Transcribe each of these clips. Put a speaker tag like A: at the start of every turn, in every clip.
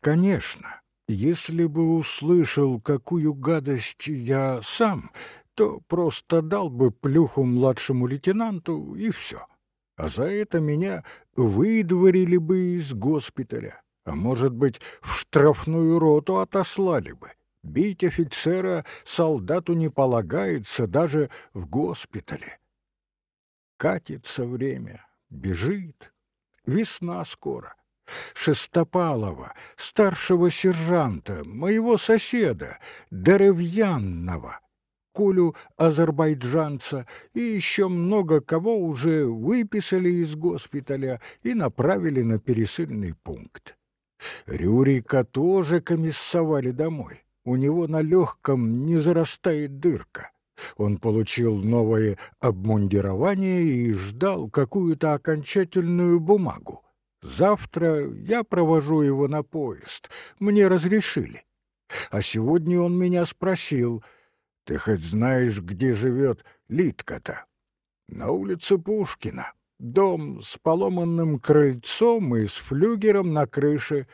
A: Конечно, если бы услышал, какую гадость я сам, то просто дал бы плюху младшему лейтенанту, и все. А за это меня выдворили бы из госпиталя, а может быть, в штрафную роту отослали бы. Бить офицера солдату не полагается даже в госпитале. Катится время, бежит. Весна скоро. Шестопалова, старшего сержанта, моего соседа, Деревьянного, Колю азербайджанца и еще много кого уже выписали из госпиталя и направили на пересыльный пункт. Рюрика тоже комиссовали домой. У него на легком не зарастает дырка. Он получил новое обмундирование и ждал какую-то окончательную бумагу. Завтра я провожу его на поезд. Мне разрешили. А сегодня он меня спросил, «Ты хоть знаешь, где живет Литка-то?» «На улице Пушкина. Дом с поломанным крыльцом и с флюгером на крыше.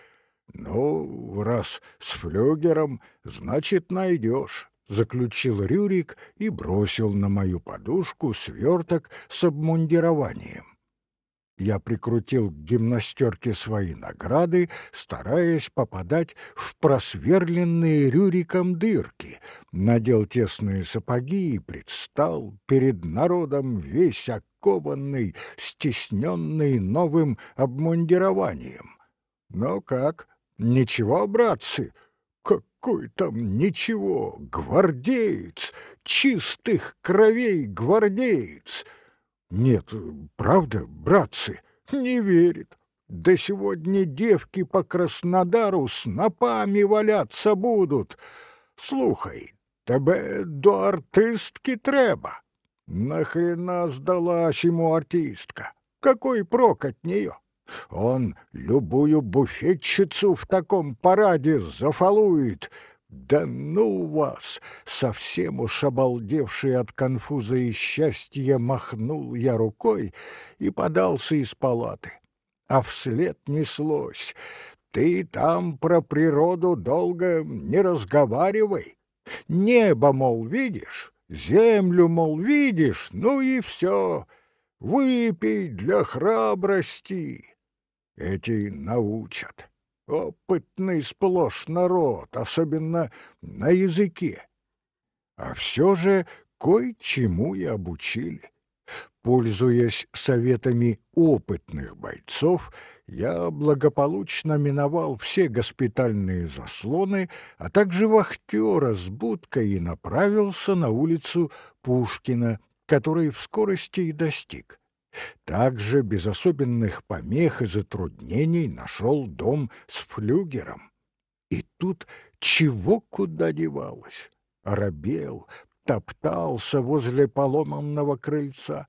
A: Ну, раз с флюгером, значит, найдешь». — заключил Рюрик и бросил на мою подушку сверток с обмундированием. Я прикрутил к гимнастерке свои награды, стараясь попадать в просверленные Рюриком дырки, надел тесные сапоги и предстал перед народом весь окованный, стесненный новым обмундированием. Но как? Ничего, братцы, какой там ничего, гвардеец, чистых кровей гвардеец. Нет, правда, братцы, не верит. До сегодня девки по Краснодару с напами валяться будут. Слухай, тебе до артистки треба. Нахрена сдалась ему артистка? Какой прок от нее? Он любую буфетчицу в таком параде зафалует. Да ну вас! Совсем уж обалдевший от конфуза и счастья махнул я рукой и подался из палаты. А вслед неслось. Ты там про природу долго не разговаривай. Небо, мол, видишь, землю, мол, видишь, ну и все. Выпей для храбрости. Эти научат. Опытный сплошь народ, особенно на языке. А все же кое-чему и обучили. Пользуясь советами опытных бойцов, я благополучно миновал все госпитальные заслоны, а также вахтера с будкой и направился на улицу Пушкина, который в скорости и достиг также без особенных помех и затруднений нашел дом с флюгером. И тут чего куда девалось? Оробел, топтался возле поломанного крыльца,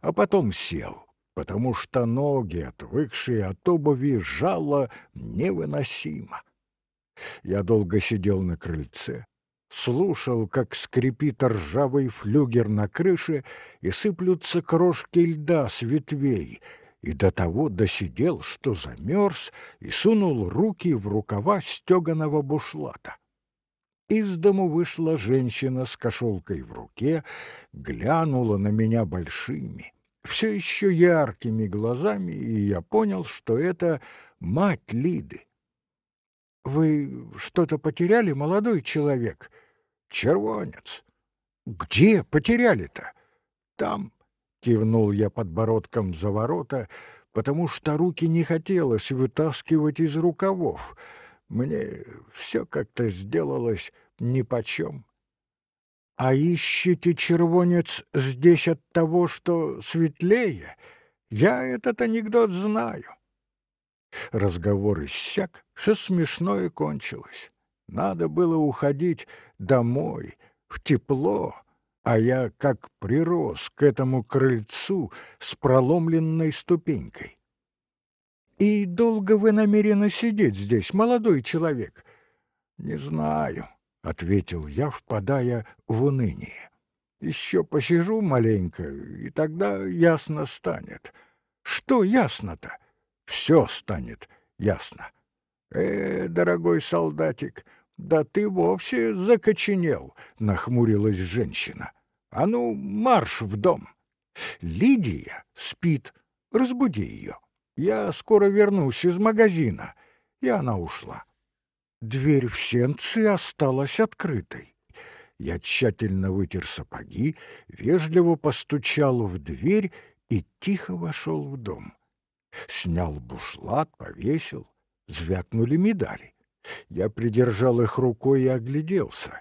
A: а потом сел, потому что ноги, отвыкшие от обуви, жало невыносимо. Я долго сидел на крыльце, слушал, как скрипит ржавый флюгер на крыше и сыплются крошки льда с ветвей, и до того досидел, что замерз и сунул руки в рукава стеганого бушлата. Из дому вышла женщина с кошелкой в руке, глянула на меня большими, все еще яркими глазами, и я понял, что это мать Лиды. «Вы что-то потеряли, молодой человек?» «Червонец». «Где потеряли-то?» «Там», — кивнул я подбородком за ворота, потому что руки не хотелось вытаскивать из рукавов. Мне все как-то сделалось нипочем. «А ищете червонец здесь от того, что светлее? Я этот анекдот знаю». Разговор иссяк, все смешное кончилось. Надо было уходить домой, в тепло, а я как прирос к этому крыльцу с проломленной ступенькой. «И долго вы намерены сидеть здесь, молодой человек?» «Не знаю», — ответил я, впадая в уныние. «Еще посижу маленько, и тогда ясно станет». «Что ясно-то?» все станет ясно. «Э, дорогой солдатик, да ты вовсе закоченел», — нахмурилась женщина. «А ну, марш в дом! Лидия спит, разбуди ее. Я скоро вернусь из магазина». И она ушла. Дверь в сенцы осталась открытой. Я тщательно вытер сапоги, вежливо постучал в дверь и тихо вошел в дом. Снял бушлат, повесил, звякнули медали. Я придержал их рукой и огляделся.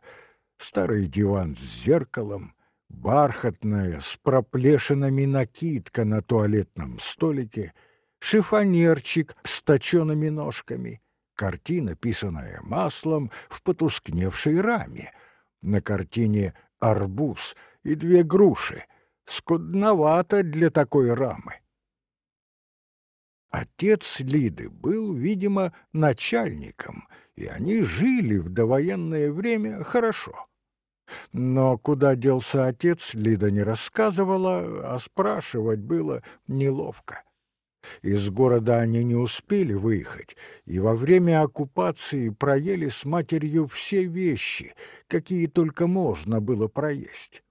A: Старый диван с зеркалом, бархатная с проплешинами накидка на туалетном столике, шифонерчик с точеными ножками, картина, писанная маслом в потускневшей раме. На картине арбуз и две груши. Скудновато для такой рамы. Отец Лиды был, видимо, начальником, и они жили в довоенное время хорошо. Но куда делся отец, Лида не рассказывала, а спрашивать было неловко. Из города они не успели выехать, и во время оккупации проели с матерью все вещи, какие только можно было проесть.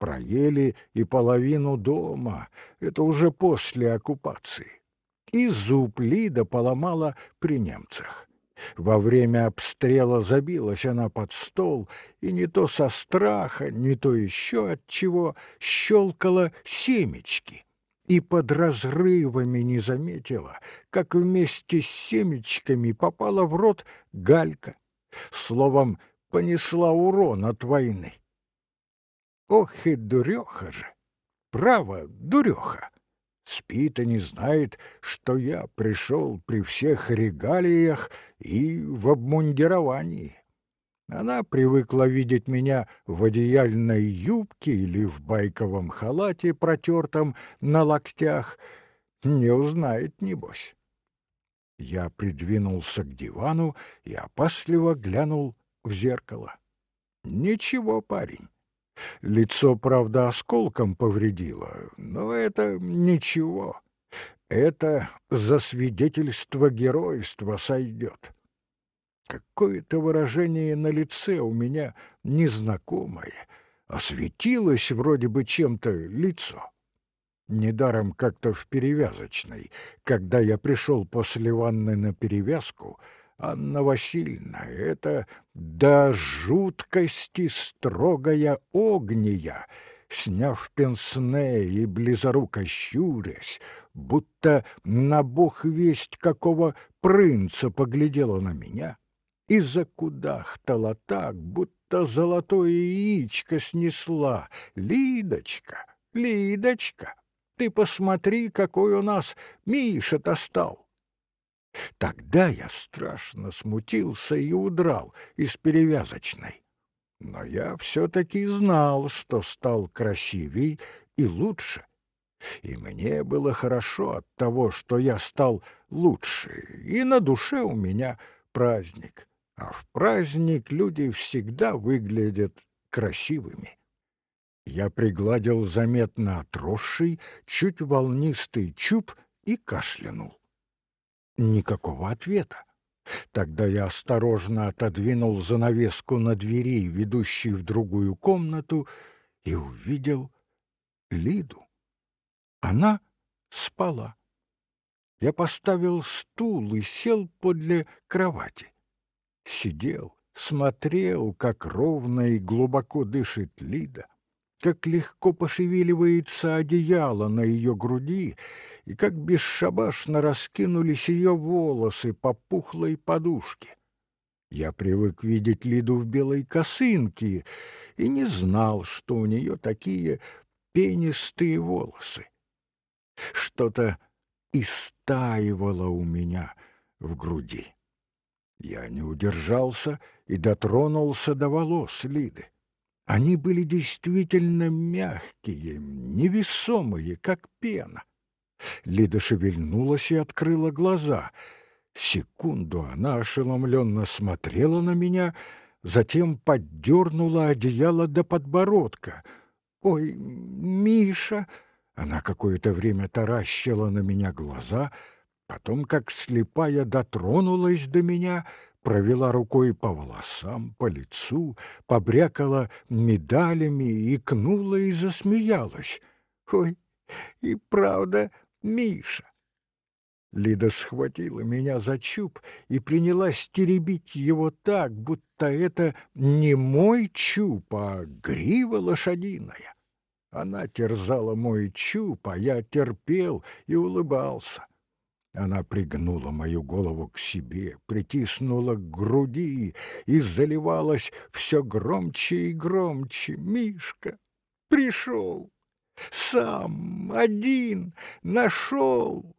A: Проели и половину дома, это уже после оккупации и зуб Лида поломала при немцах. Во время обстрела забилась она под стол, и не то со страха, не то еще от чего щелкала семечки. И под разрывами не заметила, как вместе с семечками попала в рот галька. Словом, понесла урон от войны. Ох и дуреха же! Право, дуреха! Спит и не знает, что я пришел при всех регалиях и в обмундировании. Она привыкла видеть меня в одеяльной юбке или в байковом халате, протертом на локтях. Не узнает, небось. Я придвинулся к дивану и опасливо глянул в зеркало. Ничего, парень. Лицо, правда, осколком повредило, но это ничего. Это за свидетельство геройства сойдет. Какое-то выражение на лице у меня незнакомое, осветилось вроде бы чем-то лицо. Недаром как-то в перевязочной, когда я пришел после ванны на перевязку — Анна Васильевна, это до жуткости строгая огния, сняв пенсне и близоруко щурясь, будто на бог весть какого принца поглядела на меня и закудахтала так, будто золотое яичко снесла. «Лидочка, Лидочка, ты посмотри, какой у нас Миша-то стал!» Тогда я страшно смутился и удрал из перевязочной. Но я все-таки знал, что стал красивей и лучше. И мне было хорошо от того, что я стал лучше, и на душе у меня праздник. А в праздник люди всегда выглядят красивыми. Я пригладил заметно отросший, чуть волнистый чуб и кашлянул. Никакого ответа. Тогда я осторожно отодвинул занавеску на двери, ведущей в другую комнату, и увидел Лиду. Она спала. Я поставил стул и сел подле кровати. Сидел, смотрел, как ровно и глубоко дышит Лида, как легко пошевеливается одеяло на ее груди, и как бесшабашно раскинулись ее волосы по пухлой подушке. Я привык видеть Лиду в белой косынке и не знал, что у нее такие пенистые волосы. Что-то истаивало у меня в груди. Я не удержался и дотронулся до волос Лиды. Они были действительно мягкие, невесомые, как пена. Лида шевельнулась и открыла глаза. Секунду она ошеломленно смотрела на меня, затем поддернула одеяло до подбородка. «Ой, Миша!» Она какое-то время таращила на меня глаза, Потом, как слепая, дотронулась до меня, провела рукой по волосам, по лицу, побрякала медалями, икнула и засмеялась. «Ой, и правда, Миша!» Лида схватила меня за чуб и принялась теребить его так, будто это не мой чуб, а грива лошадиная. Она терзала мой чуб, а я терпел и улыбался. Она пригнула мою голову к себе, притиснула к груди и заливалась все громче и громче. «Мишка пришел! Сам, один, нашел!»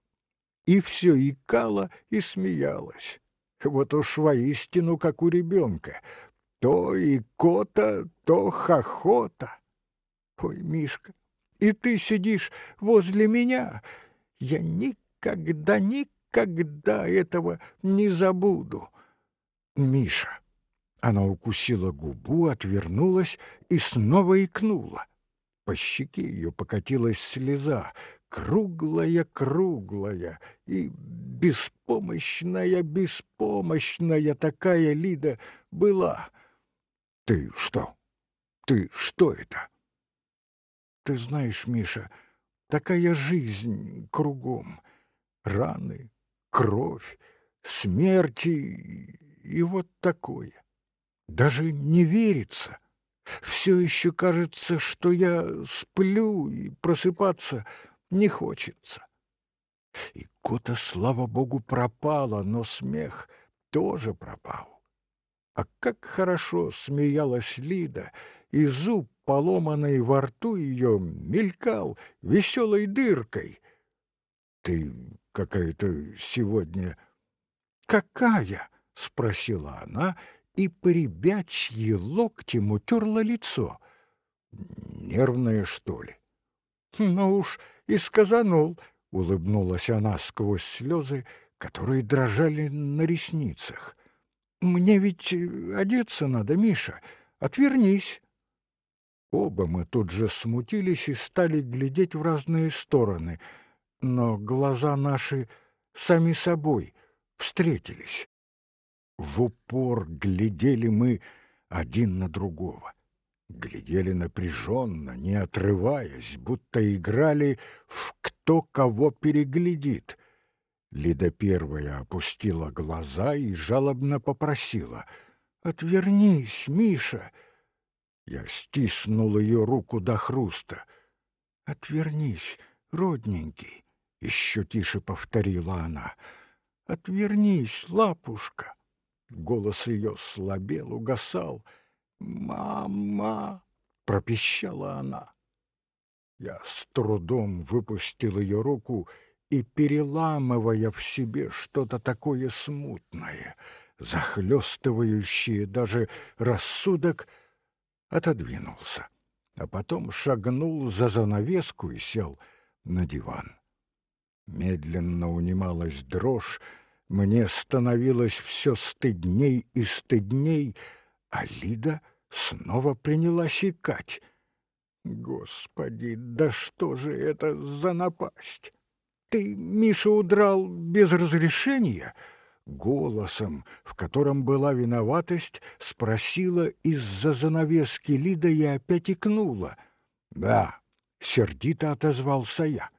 A: И все икала и смеялась. Вот уж воистину, как у ребенка. То и кота, то хохота. Ой, Мишка, и ты сидишь возле меня. Я никогда, никогда этого не забуду. Миша. Она укусила губу, отвернулась и снова икнула. По щеке ее покатилась слеза, круглая-круглая и беспомощная-беспомощная такая Лида была. Ты что? Ты что это? Ты знаешь, Миша, такая жизнь кругом. Раны, кровь, смерти и вот такое. Даже не верится. Все еще кажется, что я сплю и просыпаться не хочется. И кота, слава богу, пропала, но смех тоже пропал. А как хорошо смеялась Лида, и зуб поломанный во рту ее мелькал веселой дыркой. «Ты какая-то сегодня...» «Какая?» — спросила она, и по ребячьи локтем утерла лицо. «Нервная, что ли?» «Ну уж и сказанул», — улыбнулась она сквозь слезы, которые дрожали на ресницах. «Мне ведь одеться надо, Миша. Отвернись». Оба мы тут же смутились и стали глядеть в разные стороны, но глаза наши сами собой встретились. В упор глядели мы один на другого. Глядели напряженно, не отрываясь, будто играли в «кто кого переглядит». Лида первая опустила глаза и жалобно попросила «Отвернись, Миша!» Я стиснул ее руку до хруста. «Отвернись, родненький!» — еще тише повторила она. «Отвернись, лапушка!» Голос ее слабел, угасал. «Мама!» — пропищала она. Я с трудом выпустил ее руку и, переламывая в себе что-то такое смутное, захлестывающее даже рассудок, — отодвинулся, а потом шагнул за занавеску и сел на диван. Медленно унималась дрожь, мне становилось все стыдней и стыдней, а Лида снова принялась икать. Господи, да что же это за напасть? Ты, Миша, удрал без разрешения? голосом, в котором была виноватость, спросила из-за занавески Лида и опять икнула. «Да», — сердито отозвался я.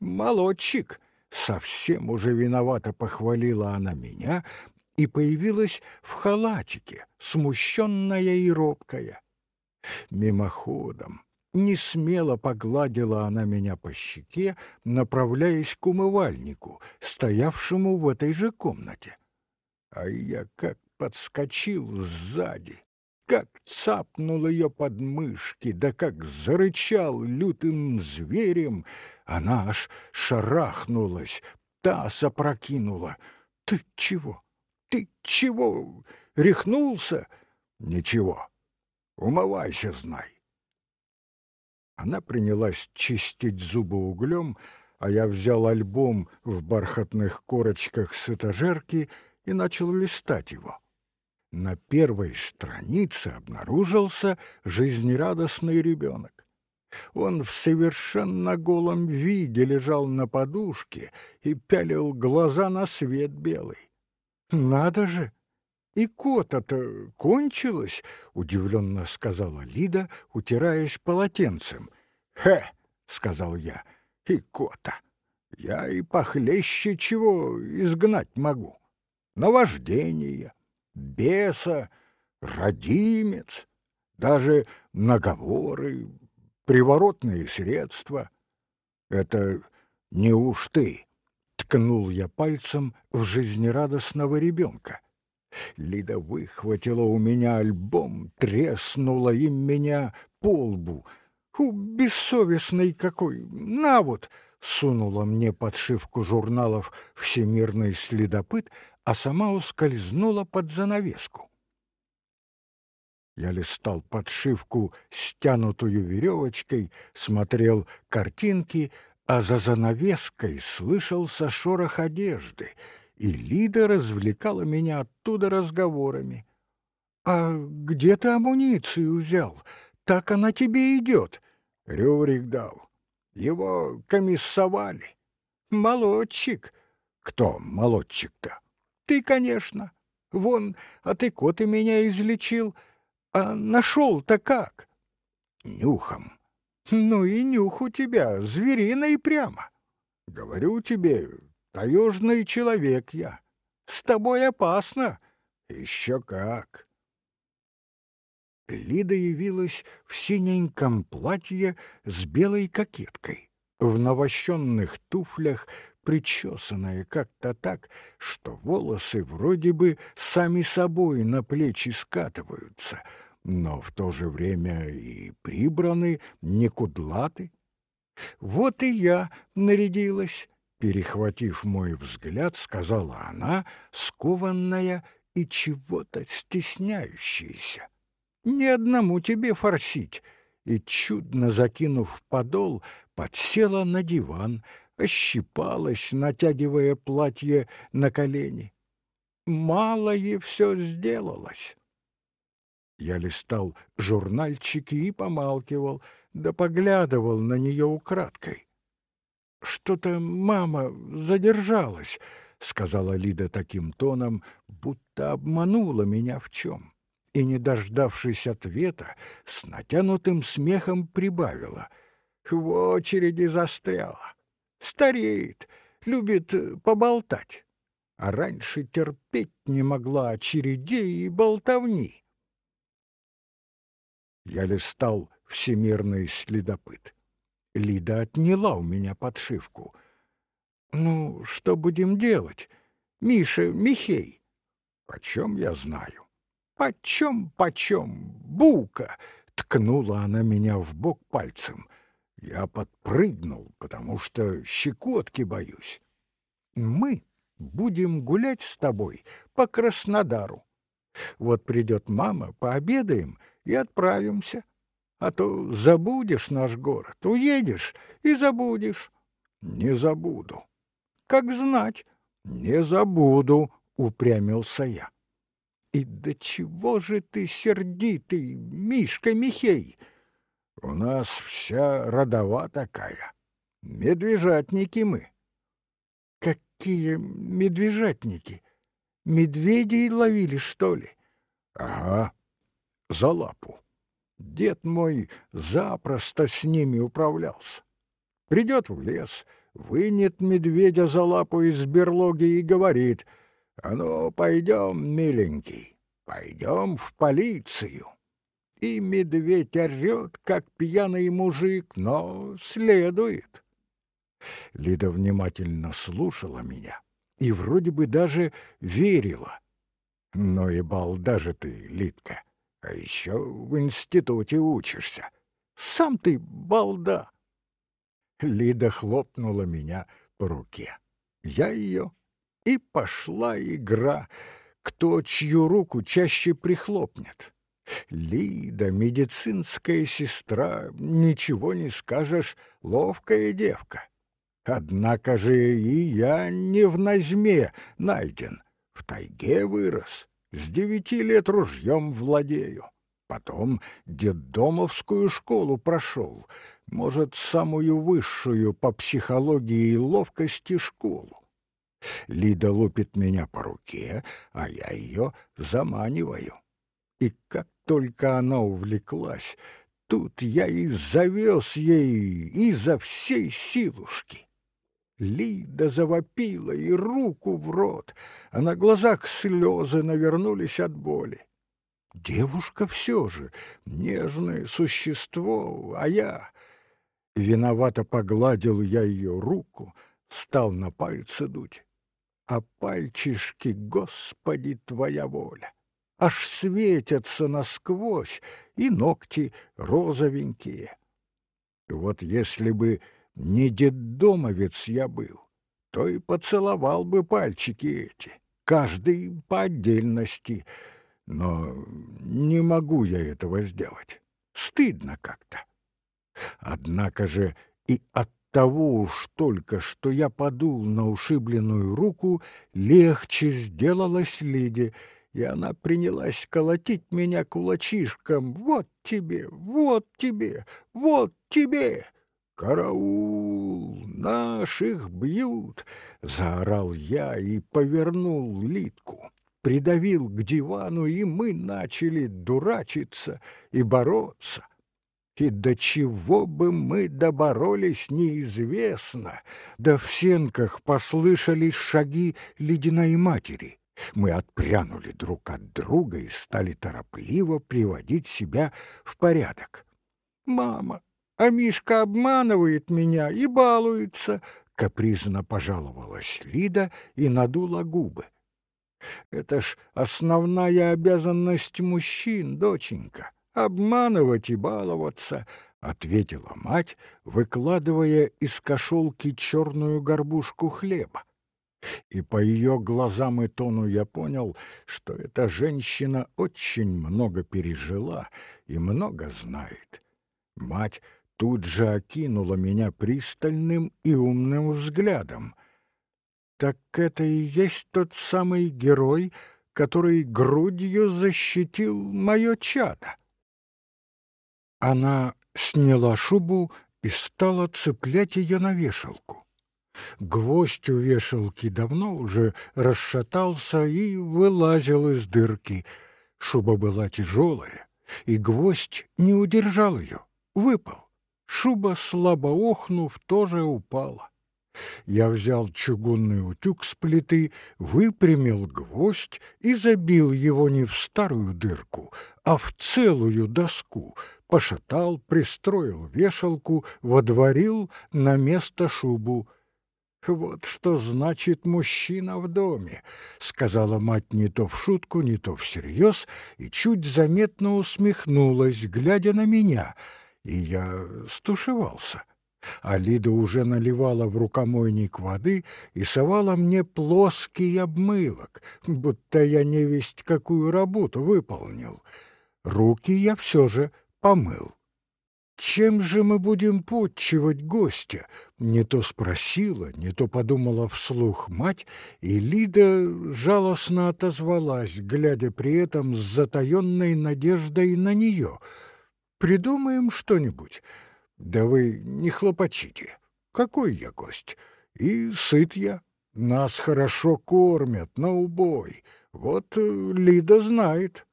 A: «Молодчик!» — совсем уже виновато похвалила она меня и появилась в халатике, смущенная и робкая. Мимоходом, не смело погладила она меня по щеке, направляясь к умывальнику, стоявшему в этой же комнате. А я как подскочил сзади, как цапнул ее под мышки, да как зарычал лютым зверем, она аж шарахнулась, таз опрокинула. «Ты чего? Ты чего? Рехнулся?» «Ничего. Умывайся, знай. Она принялась чистить зубы углем, а я взял альбом в бархатных корочках с этажерки и начал листать его. На первой странице обнаружился жизнерадостный ребенок. Он в совершенно голом виде лежал на подушке и пялил глаза на свет белый. «Надо же! И кота-то кончилось!» — удивленно сказала Лида, утираясь полотенцем. «Хе!» — сказал я. «И кота! Я и похлеще чего изгнать могу. Наваждение, беса, родимец, даже наговоры, приворотные средства. Это не уж ты, ткнул я пальцем в жизнерадостного ребенка. Лида выхватила у меня альбом, треснула им меня по лбу. У, бессовестный какой! На вот! Сунула мне подшивку журналов «Всемирный следопыт», а сама ускользнула под занавеску. Я листал подшивку, стянутую веревочкой, смотрел картинки, а за занавеской слышался шорох одежды, и Лида развлекала меня оттуда разговорами. «А где ты амуницию взял? Так она тебе идет!» Рюрик дал. Его комиссовали. Молодчик. Кто молодчик-то? Ты, конечно. Вон, а ты кот и меня излечил. А нашел-то как? Нюхом. Ну и нюх у тебя, звериный прямо. Говорю тебе, таежный человек я. С тобой опасно. Еще как. Лида явилась в синеньком платье с белой кокеткой, в навощенных туфлях, причесанная как-то так, что волосы вроде бы сами собой на плечи скатываются — но в то же время и прибраны, не кудлаты. Вот и я нарядилась, перехватив мой взгляд, сказала она, скованная и чего-то стесняющаяся. Ни одному тебе форсить. И, чудно закинув подол, подсела на диван, ощипалась, натягивая платье на колени. Малое все сделалось. Я листал журнальчики и помалкивал, да поглядывал на нее украдкой. «Что-то мама задержалась», — сказала Лида таким тоном, будто обманула меня в чем. И, не дождавшись ответа, с натянутым смехом прибавила. В очереди застряла. Стареет, любит поболтать. А раньше терпеть не могла очередей и болтовни. Я листал «Всемирный следопыт». Лида отняла у меня подшивку. «Ну, что будем делать? Миша, Михей?» «Почем я знаю?» «Почем, почем? Бука!» — ткнула она меня в бок пальцем. Я подпрыгнул, потому что щекотки боюсь. «Мы будем гулять с тобой по Краснодару. Вот придет мама, пообедаем — и отправимся. А то забудешь наш город, уедешь и забудешь. Не забуду. Как знать, не забуду, упрямился я. И до чего же ты сердитый, Мишка Михей? У нас вся родова такая. Медвежатники мы. Какие медвежатники? Медведей ловили, что ли? Ага, за лапу. Дед мой запросто с ними управлялся. Придет в лес, вынет медведя за лапу из берлоги и говорит, «А ну, пойдем, миленький, пойдем в полицию». И медведь орет, как пьяный мужик, но следует. Лида внимательно слушала меня и вроде бы даже верила. Но и балда же ты, Лидка. А еще в институте учишься. Сам ты балда. Лида хлопнула меня по руке. Я ее. И пошла игра, кто чью руку чаще прихлопнет. Лида, медицинская сестра, ничего не скажешь, ловкая девка. Однако же и я не в Назьме найден, в тайге вырос. С девяти лет ружьем владею. Потом детдомовскую школу прошел, может, самую высшую по психологии и ловкости школу. Лида лупит меня по руке, а я ее заманиваю. И как только она увлеклась, тут я и завез ей изо всей силушки. Лида завопила и руку в рот, а на глазах слезы навернулись от боли. Девушка все же, нежное существо, а я... Виновато погладил я ее руку, стал на пальцы дуть. А пальчишки, Господи, Твоя воля! Аж светятся насквозь, и ногти розовенькие. Вот если бы не детдомовец я был, то и поцеловал бы пальчики эти, каждый по отдельности, но не могу я этого сделать. Стыдно как-то. Однако же и от того уж только, что я подул на ушибленную руку, легче сделалось Лиде, и она принялась колотить меня кулачишком. «Вот тебе! Вот тебе! Вот тебе!» «Караул! Наших бьют!» — заорал я и повернул Литку придавил к дивану, и мы начали дурачиться и бороться. И до чего бы мы доборолись, неизвестно. Да в сенках послышались шаги ледяной матери. Мы отпрянули друг от друга и стали торопливо приводить себя в порядок. «Мама, а Мишка обманывает меня и балуется», — капризно пожаловалась Лида и надула губы. Это ж основная обязанность мужчин, доченька, обманывать и баловаться, — ответила мать, выкладывая из кошелки черную горбушку хлеба. И по ее глазам и тону я понял, что эта женщина очень много пережила и много знает. Мать тут же окинула меня пристальным и умным взглядом — так это и есть тот самый герой, который грудью защитил мое чадо. Она сняла шубу и стала цеплять ее на вешалку. Гвоздь у вешалки давно уже расшатался и вылазил из дырки. Шуба была тяжелая, и гвоздь не удержал ее, выпал. Шуба, слабо охнув, тоже упала. Я взял чугунный утюг с плиты, выпрямил гвоздь и забил его не в старую дырку, а в целую доску, пошатал, пристроил вешалку, водворил на место шубу. «Вот что значит мужчина в доме», — сказала мать не то в шутку, не то всерьез, и чуть заметно усмехнулась, глядя на меня, и я стушевался а Лида уже наливала в рукомойник воды и совала мне плоский обмылок, будто я невесть какую работу выполнил. Руки я все же помыл. «Чем же мы будем подчивать гостя?» Не то спросила, не то подумала вслух мать, и Лида жалостно отозвалась, глядя при этом с затаенной надеждой на нее. «Придумаем что-нибудь. Да вы не хлопочите. Какой я гость? И сыт я. Нас хорошо кормят на убой. Вот э, Лида знает.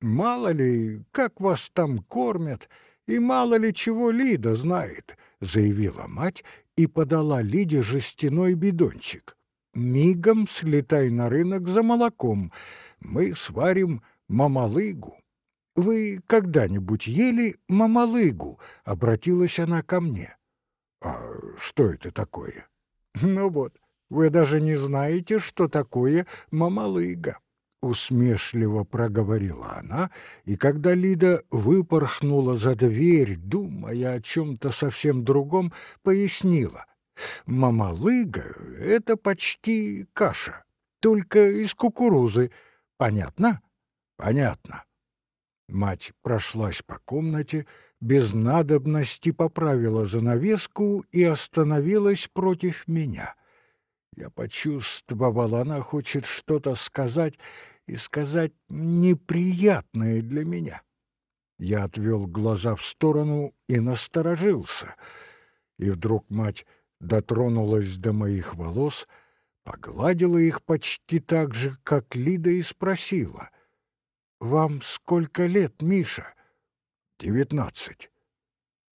A: Мало ли, как вас там кормят, и мало ли чего Лида знает, заявила мать и подала Лиде жестяной бидончик. Мигом слетай на рынок за молоком. Мы сварим мамалыгу. «Вы когда-нибудь ели мамалыгу?» — обратилась она ко мне. «А что это такое?» «Ну вот, вы даже не знаете, что такое мамалыга», — усмешливо проговорила она, и когда Лида выпорхнула за дверь, думая о чем-то совсем другом, пояснила. «Мамалыга — это почти каша, только из кукурузы. Понятно?» «Понятно». Мать прошлась по комнате, без надобности поправила занавеску и остановилась против меня. Я почувствовал, она хочет что-то сказать, и сказать неприятное для меня. Я отвел глаза в сторону и насторожился. И вдруг мать дотронулась до моих волос, погладила их почти так же, как Лида, и спросила. «Вам сколько лет, Миша?» «Девятнадцать».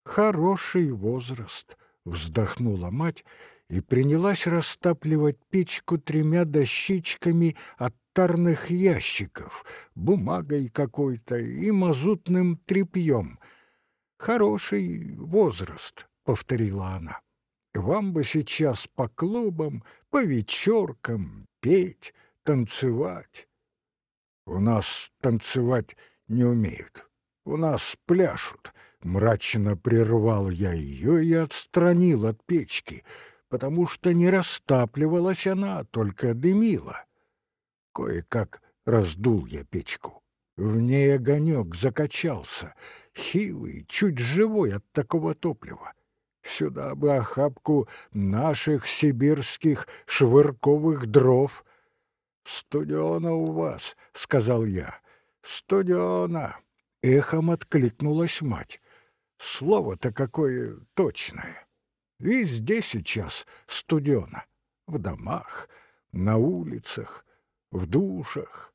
A: «Хороший возраст», — вздохнула мать и принялась растапливать печку тремя дощечками от тарных ящиков, бумагой какой-то и мазутным тряпьем. «Хороший возраст», — повторила она. «Вам бы сейчас по клубам, по вечеркам петь, танцевать». «У нас танцевать не умеют, у нас пляшут», — мрачно прервал я ее и отстранил от печки, потому что не растапливалась она, только дымила. Кое-как раздул я печку. В ней огонек закачался, хилый, чуть живой от такого топлива. Сюда бы охапку наших сибирских швырковых дров. «Студена у вас», — сказал я. «Студена», — эхом откликнулась мать. Слово-то какое точное. Везде сейчас студена. В домах, на улицах, в душах.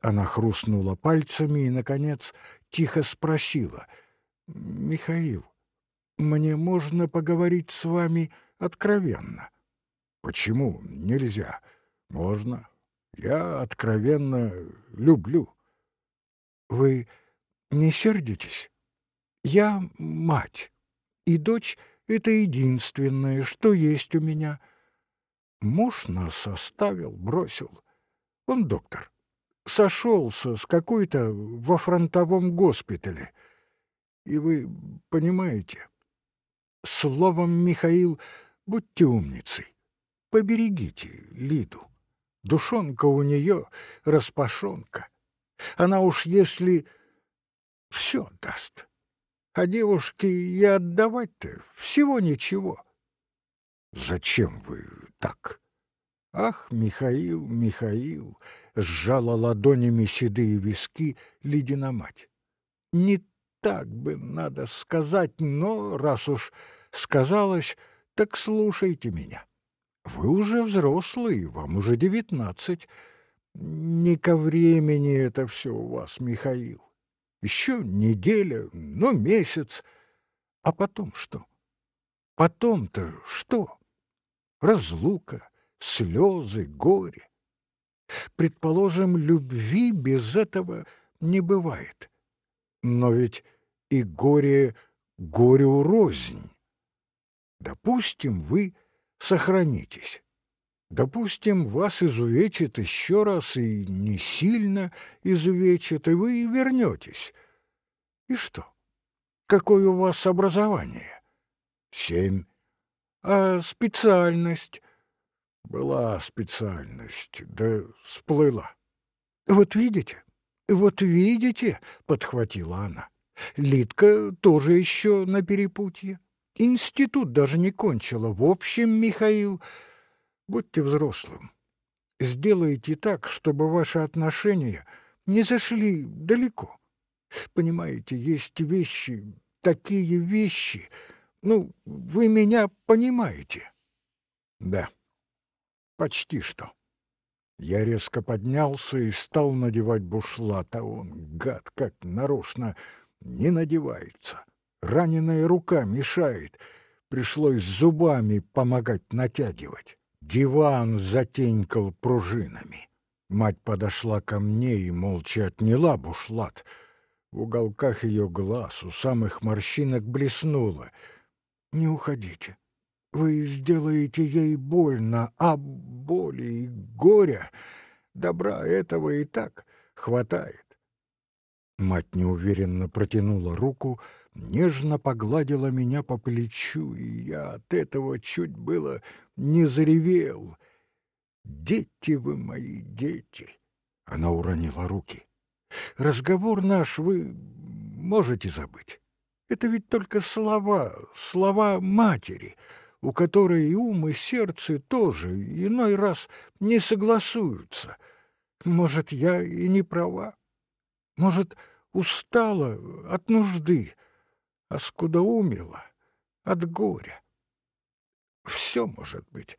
A: Она хрустнула пальцами и, наконец, тихо спросила. «Михаил, мне можно поговорить с вами откровенно?» «Почему нельзя? Можно. Я откровенно люблю». «Вы не сердитесь? Я мать, и дочь — это единственное, что есть у меня. Муж нас оставил, бросил. Он доктор. Сошелся с какой-то во фронтовом госпитале. И вы понимаете... Словом, Михаил, будьте умницей. Поберегите Лиду. Душонка у нее распашонка. Она уж если все даст. А девушке и отдавать-то всего ничего. Зачем вы так? Ах, Михаил, Михаил, сжала ладонями седые виски Лидина мать. Не так бы надо сказать, но раз уж сказалось, так слушайте меня. Вы уже взрослый, вам уже девятнадцать. Не ко времени это все у вас, Михаил. Еще неделя, ну, месяц. А потом что? Потом-то что? Разлука, слезы, горе. Предположим, любви без этого не бывает. Но ведь и горе горю рознь. Допустим, вы сохранитесь. Допустим, вас изувечит еще раз и не сильно изувечит, и вы вернетесь. И что? Какое у вас образование? Семь. А специальность? Была специальность, да сплыла. Вот видите, вот видите, подхватила она. Лидка тоже еще на перепутье. Институт даже не кончила. В общем, Михаил, будьте взрослым. Сделайте так, чтобы ваши отношения не зашли далеко. Понимаете, есть вещи, такие вещи. Ну, вы меня понимаете. Да. Почти что. Я резко поднялся и стал надевать бушлат, а он, гад, как нарочно, не надевается. Раненая рука мешает. Пришлось зубами помогать натягивать. Диван затенькал пружинами. Мать подошла ко мне и молча отняла бушлат. В уголках ее глаз у самых морщинок блеснуло. «Не уходите. Вы сделаете ей больно, а боли и горя, добра этого и так хватает. Мать неуверенно протянула руку, нежно погладила меня по плечу, и я от этого чуть было не заревел. «Дети вы мои, дети!» Она уронила руки. «Разговор наш вы можете забыть. Это ведь только слова, слова матери» у которой и ум, и сердце тоже иной раз не согласуются. Может, я и не права? Может, устала от нужды, а скудоумила от горя. Все может быть.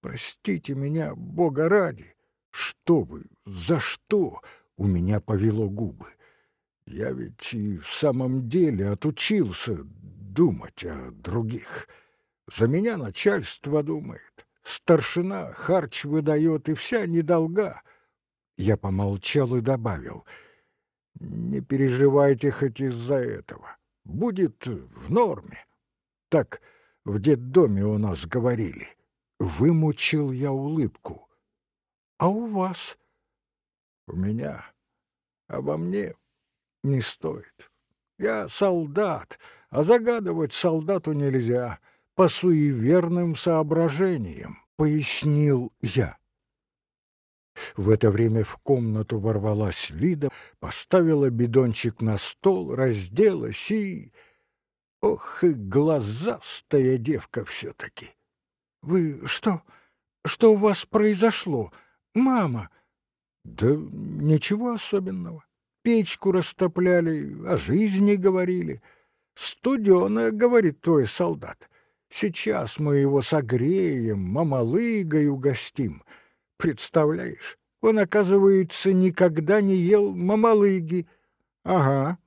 A: Простите меня, Бога ради. Что вы, за что у меня повело губы? Я ведь и в самом деле отучился думать о других. За меня начальство думает, старшина харч выдает, и вся недолга. Я помолчал и добавил, не переживайте хоть из-за этого, будет в норме. Так в детдоме у нас говорили. Вымучил я улыбку. А у вас? У меня. Обо мне не стоит. Я солдат, а загадывать солдату нельзя по суеверным соображениям, пояснил я. В это время в комнату ворвалась Лида, поставила бидончик на стол, разделась и... Ох и глазастая девка все-таки! Вы что? Что у вас произошло? Мама? Да ничего особенного. Печку растопляли, о жизни говорили. Студеная, говорит твой солдат. Сейчас мы его согреем, мамалыгой угостим. Представляешь, он, оказывается, никогда не ел мамалыги. Ага,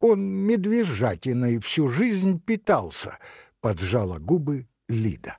A: он медвежатиной всю жизнь питался, поджала губы Лида.